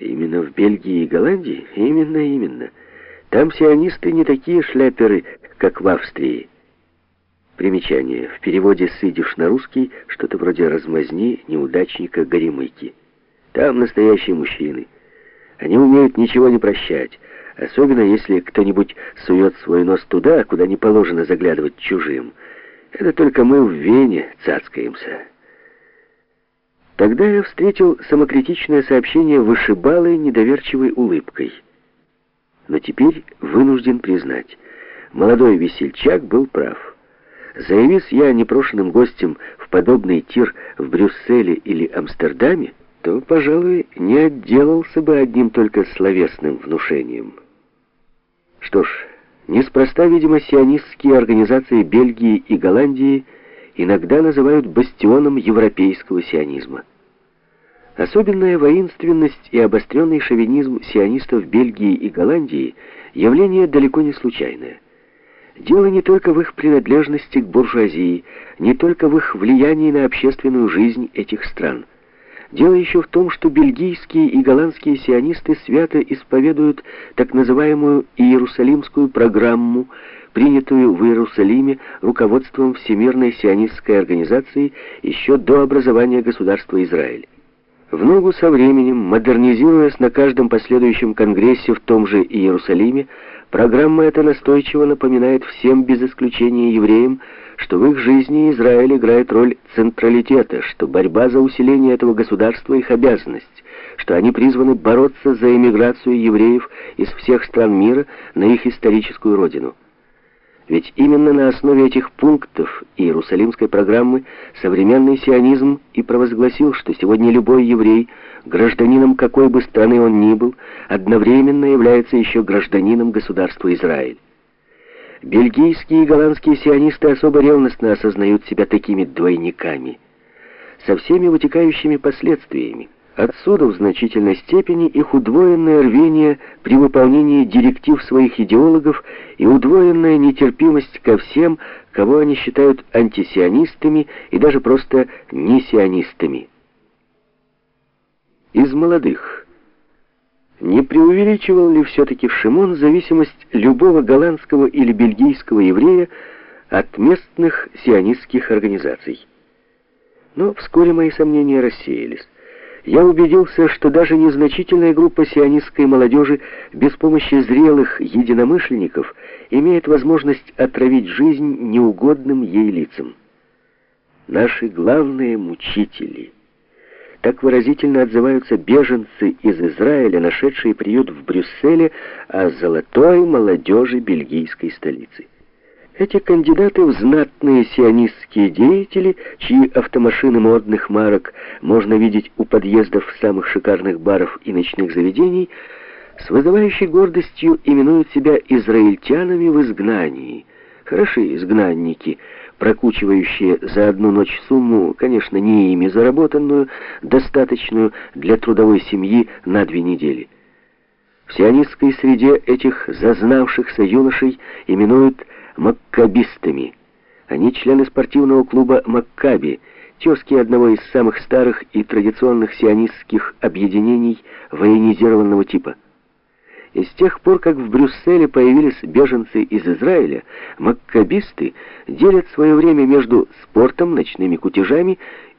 Именно в Бельгии и Голландии? Именно, именно. Там сионисты не такие шляперы, как в Австрии. Примечание. В переводе с идиш на русский что-то вроде размазни неудачника горемыки. Там настоящие мужчины. Они умеют ничего не прощать, особенно если кто-нибудь сует свой нос туда, куда не положено заглядывать чужим. Это только мы в Вене цацкаемся. Тогда я встретил самокритичное сообщение вышибалой недоверчивой улыбкой. Но теперь вынужден признать, молодой весельчак был прав. Заявись я непрошенным гостем в подобный тир в Брюсселе или Амстердаме, то, пожалуй, не отделался бы одним только словесным внушением. Что ж, неспроста, видимо, сионистские организации Бельгии и Голландии иногда называют бастионом европейского сионизма. Особенная воинственность и обостренный шовинизм сионистов Бельгии и Голландии – явление далеко не случайное. Дело не только в их принадлежности к буржуазии, не только в их влиянии на общественную жизнь этих стран. Дело еще в том, что бельгийские и голландские сионисты свято исповедуют так называемую Иерусалимскую программу, принятую в Иерусалиме руководством Всемирной сионистской организации еще до образования государства Израиль. В ногу со временем, модернизируясь на каждом последующем конгрессе в том же Иерусалиме, Программа эта настойчиво напоминает всем без исключения евреям, что в их жизни Израиль играет роль централитета, что борьба за усиление этого государства их обязанность, что они призваны бороться за эмиграцию евреев из всех стран мира на их историческую родину. Ведь именно на основе этих пунктов Иерусалимской программы современный сионизм и провозгласил, что сегодня любой еврей, гражданином какой бы страны он ни был, одновременно является еще гражданином государства Израиль. Бельгийские и голландские сионисты особо ревностно осознают себя такими двойниками, со всеми вытекающими последствиями. Отсюда в значительной степени их удвоенное рвение при выполнении директив своих идеологов и удвоенная нетерпимость ко всем, кого они считают антисионистами и даже просто несионистами. Из молодых. Не преувеличивал ли все-таки Шимон зависимость любого голландского или бельгийского еврея от местных сионистских организаций? Но вскоре мои сомнения рассеялись я убедился, что даже незначительная группа сионистской молодежи без помощи зрелых единомышленников имеет возможность отравить жизнь неугодным ей лицам. Наши главные мучители. Так выразительно отзываются беженцы из Израиля, нашедшие приют в Брюсселе, о золотой молодежи бельгийской столицы. Эти кандидаты в знатные сионистские деятели, чьи автомашины модных марок можно видеть у подъездов самых шикарных баров и ночных заведений, с вызывающей гордостью именуют себя израильтянами в изгнании. Хороши изгнанники, прокучивающие за одну ночь сумму, конечно, не ими заработанную, достаточную для трудовой семьи на две недели. В сионистской среде этих зазнавшихся юношей именуют маккабистами. Они члены спортивного клуба «Маккаби», тезки одного из самых старых и традиционных сионистских объединений военизированного типа. И с тех пор, как в Брюсселе появились беженцы из Израиля, маккабисты делят свое время между спортом, ночными кутежами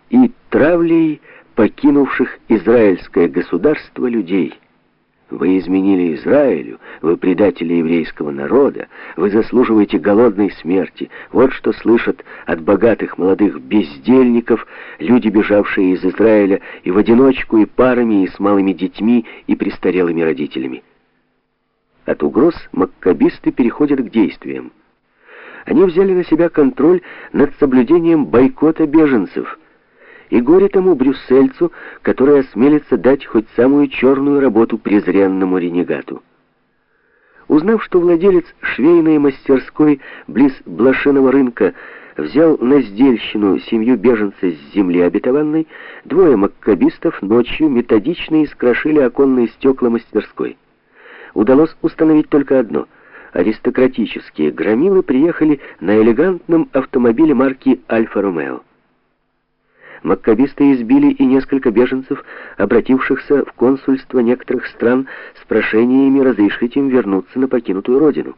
и травлей покинувших израильское государство людей. Вы изменили Израилю, вы предатели еврейского народа, вы заслуживаете голодной смерти. Вот что слышат от богатых молодых бездельников люди, бежавшие из Израиля и в одиночку, и парами, и с малыми детьми, и престарелыми родителями. От угроз маккабисты переходят к действиям. Они взяли на себя контроль над соблюдением бойкота беженцев – и горе тому брюссельцу, который осмелится дать хоть самую черную работу презренному ренегату. Узнав, что владелец швейной мастерской близ Блошиного рынка взял на сдельщину семью беженцев с земли обетованной, двое маккабистов ночью методично искрошили оконные стекла мастерской. Удалось установить только одно — аристократические громилы приехали на элегантном автомобиле марки «Альфа-Ромео». Маккабисты избили и несколько беженцев, обратившихся в консульство некоторых стран с прошениями разрешить им вернуться на покинутую родину.